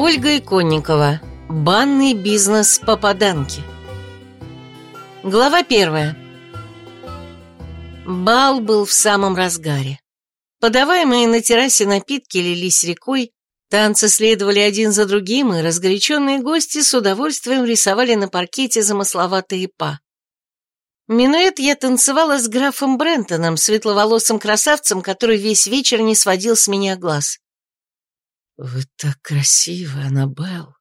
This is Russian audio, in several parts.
Ольга Иконникова. Банный бизнес попаданки. Глава первая. Бал был в самом разгаре. Подаваемые на террасе напитки лились рекой, танцы следовали один за другим, и разгоряченные гости с удовольствием рисовали на паркете замысловатые па. Минуэт я танцевала с графом Брентоном, светловолосым красавцем, который весь вечер не сводил с меня глаз. «Вы так красивы, Аннабелл!»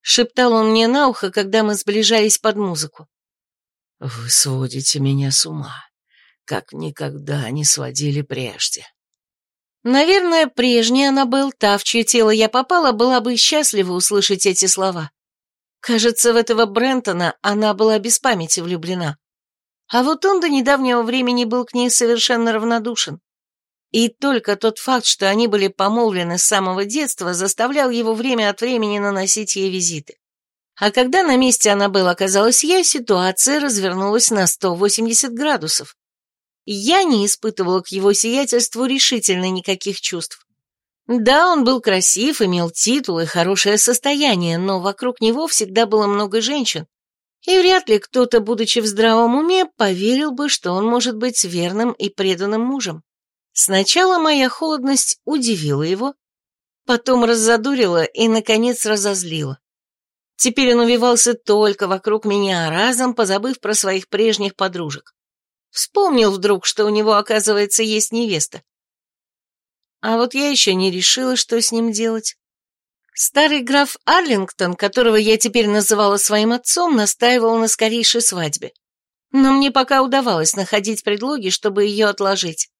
Шептал он мне на ухо, когда мы сближались под музыку. «Вы сводите меня с ума, как никогда не сводили прежде». Наверное, прежняя Аннабелл, та, в чье тело я попала, была бы счастлива услышать эти слова. Кажется, в этого Брентона она была без памяти влюблена. А вот он до недавнего времени был к ней совершенно равнодушен. И только тот факт, что они были помолвлены с самого детства, заставлял его время от времени наносить ей визиты. А когда на месте Аннабелл оказалась я, ситуация развернулась на 180 градусов. Я не испытывала к его сиятельству решительно никаких чувств. Да, он был красив, имел титул и хорошее состояние, но вокруг него всегда было много женщин, и вряд ли кто-то, будучи в здравом уме, поверил бы, что он может быть верным и преданным мужем. Сначала моя холодность удивила его, потом раззадурила и, наконец, разозлила. Теперь он увивался только вокруг меня, разом позабыв про своих прежних подружек. Вспомнил вдруг, что у него, оказывается, есть невеста. А вот я еще не решила, что с ним делать. Старый граф Арлингтон, которого я теперь называла своим отцом, настаивал на скорейшей свадьбе. Но мне пока удавалось находить предлоги, чтобы ее отложить.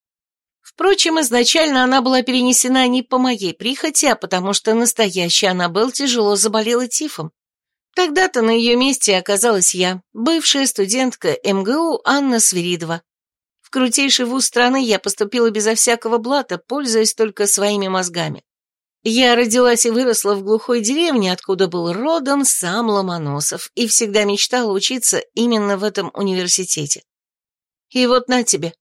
Впрочем, изначально она была перенесена не по моей прихоти, а потому что настоящая Аннабелл тяжело заболела тифом. Тогда-то на ее месте оказалась я, бывшая студентка МГУ Анна Свиридова. В крутейший вуз страны я поступила безо всякого блата, пользуясь только своими мозгами. Я родилась и выросла в глухой деревне, откуда был родом сам Ломоносов, и всегда мечтала учиться именно в этом университете. И вот на тебе,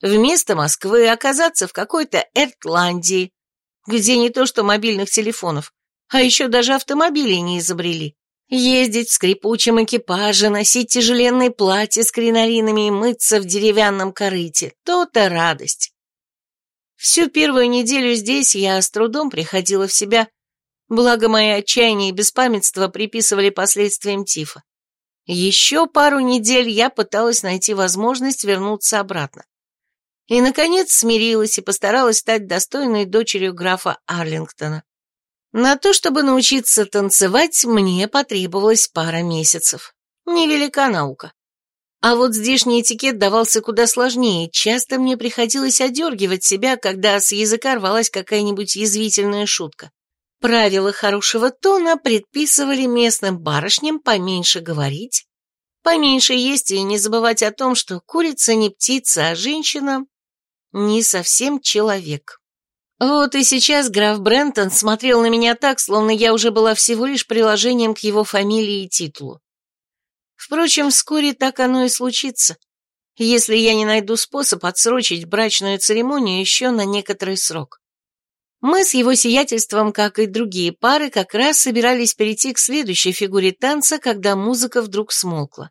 Вместо Москвы оказаться в какой-то Эртландии, где не то что мобильных телефонов, а еще даже автомобилей не изобрели. Ездить в скрипучем экипаже, носить тяжеленные платья с кринолинами и мыться в деревянном корыте – то-то радость. Всю первую неделю здесь я с трудом приходила в себя, благо мои отчаяние и беспамятство приписывали последствиям тифа. Еще пару недель я пыталась найти возможность вернуться обратно. И, наконец, смирилась и постаралась стать достойной дочерью графа Арлингтона. На то, чтобы научиться танцевать, мне потребовалось пара месяцев. Невелика наука. А вот здешний этикет давался куда сложнее, часто мне приходилось одергивать себя, когда с языка рвалась какая-нибудь язвительная шутка. Правила хорошего тона предписывали местным барышням поменьше говорить, поменьше есть и не забывать о том, что курица не птица, а женщина не совсем человек. Вот и сейчас граф Брентон смотрел на меня так, словно я уже была всего лишь приложением к его фамилии и титулу. Впрочем, вскоре так оно и случится, если я не найду способ отсрочить брачную церемонию еще на некоторый срок. Мы с его сиятельством, как и другие пары, как раз собирались перейти к следующей фигуре танца, когда музыка вдруг смолкла.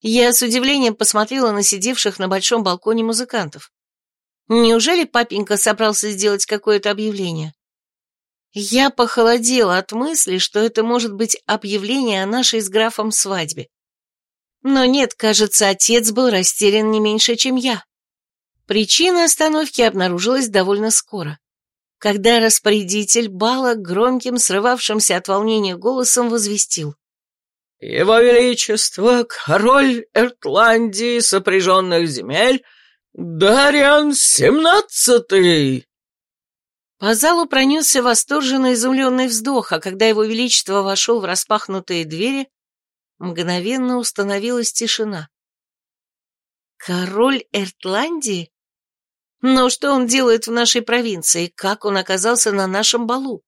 Я с удивлением посмотрела на сидевших на большом балконе музыкантов. Неужели папенька собрался сделать какое-то объявление? Я похолодела от мысли, что это может быть объявление о нашей с графом свадьбе. Но нет, кажется, отец был растерян не меньше, чем я. Причина остановки обнаружилась довольно скоро, когда распорядитель бала громким, срывавшимся от волнения голосом возвестил. «Его Величество, король Эртландии сопряженных земель, «Дариан семнадцатый!» По залу пронесся восторженно изумленный вздох, а когда его величество вошел в распахнутые двери, мгновенно установилась тишина. «Король Эртландии? Но что он делает в нашей провинции? Как он оказался на нашем балу?»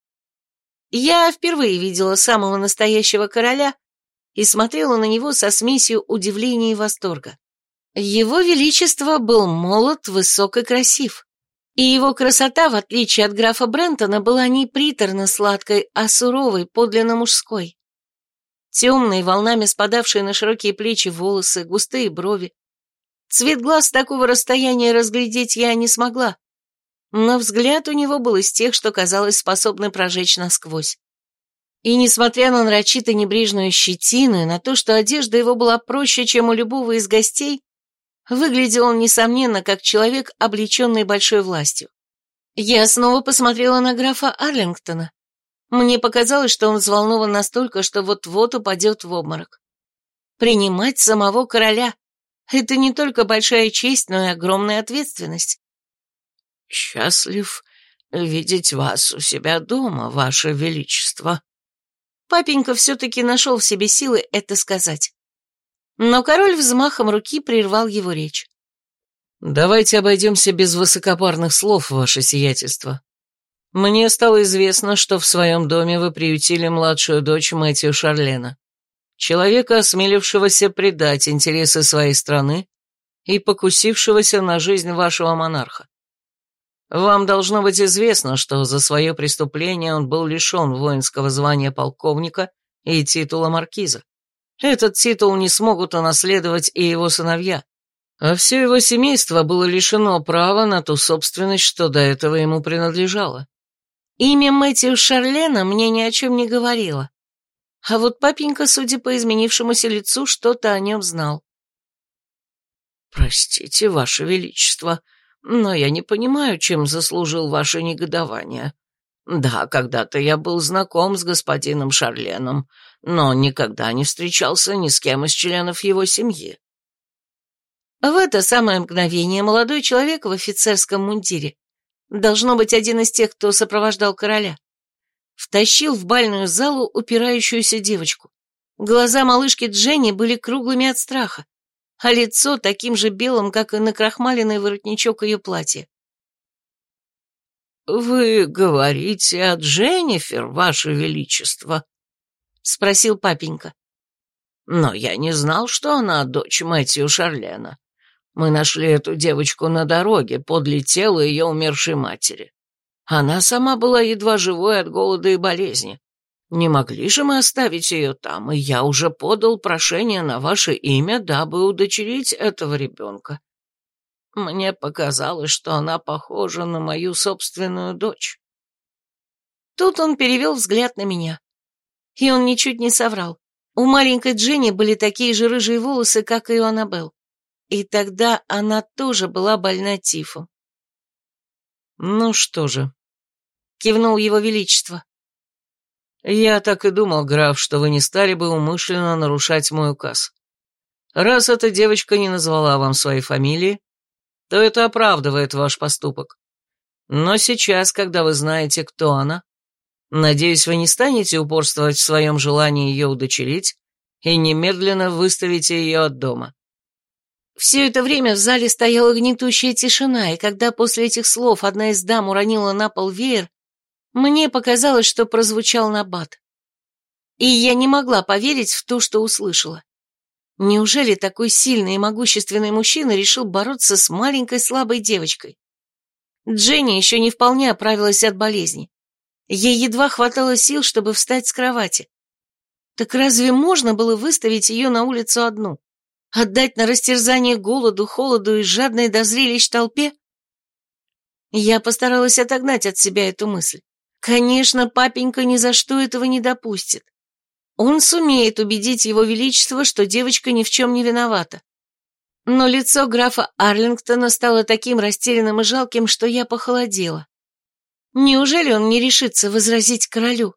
Я впервые видела самого настоящего короля и смотрела на него со смесью удивления и восторга. Его Величество был молод, высок и красив. И его красота, в отличие от графа Брентона, была не приторно-сладкой, а суровой, подлинно мужской. Темные, волнами спадавшие на широкие плечи волосы, густые брови. Цвет глаз с такого расстояния разглядеть я не смогла, но взгляд у него был из тех, что, казалось, способны прожечь насквозь. И несмотря на нарочито небрежную щетину и на то, что одежда его была проще, чем у любого из гостей, выглядел он, несомненно, как человек, облеченный большой властью. Я снова посмотрела на графа Арлингтона. Мне показалось, что он взволнован настолько, что вот-вот упадет в обморок. Принимать самого короля — это не только большая честь, но и огромная ответственность. «Счастлив видеть вас у себя дома, ваше величество». Папенька все-таки нашел в себе силы это сказать. Но король взмахом руки прервал его речь. «Давайте обойдемся без высокопарных слов, ваше сиятельство. Мне стало известно, что в своем доме вы приютили младшую дочь Мэтью Шарлена, человека, осмелившегося предать интересы своей страны и покусившегося на жизнь вашего монарха. Вам должно быть известно, что за свое преступление он был лишен воинского звания полковника и титула маркиза. Этот титул не смогут унаследовать и его сыновья, а все его семейство было лишено права на ту собственность, что до этого ему принадлежало. Имя Мэтью Шарлена мне ни о чем не говорило. А вот папенька, судя по изменившемуся лицу, что-то о нем знал. «Простите, Ваше Величество», но я не понимаю, чем заслужил ваше негодование. Да, когда-то я был знаком с господином Шарленом, но никогда не встречался ни с кем из членов его семьи. В это самое мгновение молодой человек в офицерском мундире, должно быть один из тех, кто сопровождал короля, втащил в бальную залу упирающуюся девочку. Глаза малышки Дженни были круглыми от страха а лицо таким же белым, как и накрахмаленный воротничок ее платья. «Вы говорите о Дженнифер, Ваше Величество?» — спросил папенька. «Но я не знал, что она дочь Мэтью Шарлена. Мы нашли эту девочку на дороге, подле тела ее умершей матери. Она сама была едва живой от голода и болезни. Не могли же мы оставить ее там, и я уже подал прошение на ваше имя, дабы удочерить этого ребенка. Мне показалось, что она похожа на мою собственную дочь. Тут он перевел взгляд на меня. И он ничуть не соврал. У маленькой Дженни были такие же рыжие волосы, как и у Аннабелл. И тогда она тоже была больна тифом. «Ну что же», — кивнул его величество. «Я так и думал, граф, что вы не стали бы умышленно нарушать мой указ. Раз эта девочка не назвала вам своей фамилии, то это оправдывает ваш поступок. Но сейчас, когда вы знаете, кто она, надеюсь, вы не станете упорствовать в своем желании ее удочерить и немедленно выставите ее от дома». Все это время в зале стояла гнетущая тишина, и когда после этих слов одна из дам уронила на пол веер, мне показалось, что прозвучал набат. И я не могла поверить в то, что услышала. Неужели такой сильный и могущественный мужчина решил бороться с маленькой слабой девочкой? Дженни еще не вполне оправилась от болезни. Ей едва хватало сил, чтобы встать с кровати. Так разве можно было выставить ее на улицу одну? Отдать на растерзание голоду, холоду и жадной до зрелищ толпе? Я постаралась отогнать от себя эту мысль. Конечно, папенька ни за что этого не допустит. Он сумеет убедить его величество, что девочка ни в чем не виновата. Но лицо графа Арлингтона стало таким растерянным и жалким, что я похолодела. Неужели он не решится возразить королю?